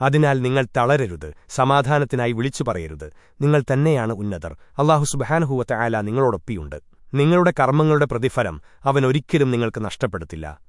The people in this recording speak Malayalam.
അതിനാൽ നിങ്ങൾ തളരരുത് സമാധാനത്തിനായി വിളിച്ചു പറയരുത്. നിങ്ങൾ തന്നെയാണ് ഉന്നതർ. അള്ളാഹു സുബഹാനഹുവത്ത ആല നിങ്ങളോടൊപ്പിയുണ്ട്. നിങ്ങളുടെ കർമ്മങ്ങളുടെ പ്രതിഫലം അവൻ ഒരിക്കലും നിങ്ങൾക്ക് നഷ്ടപ്പെടുത്തില്ല.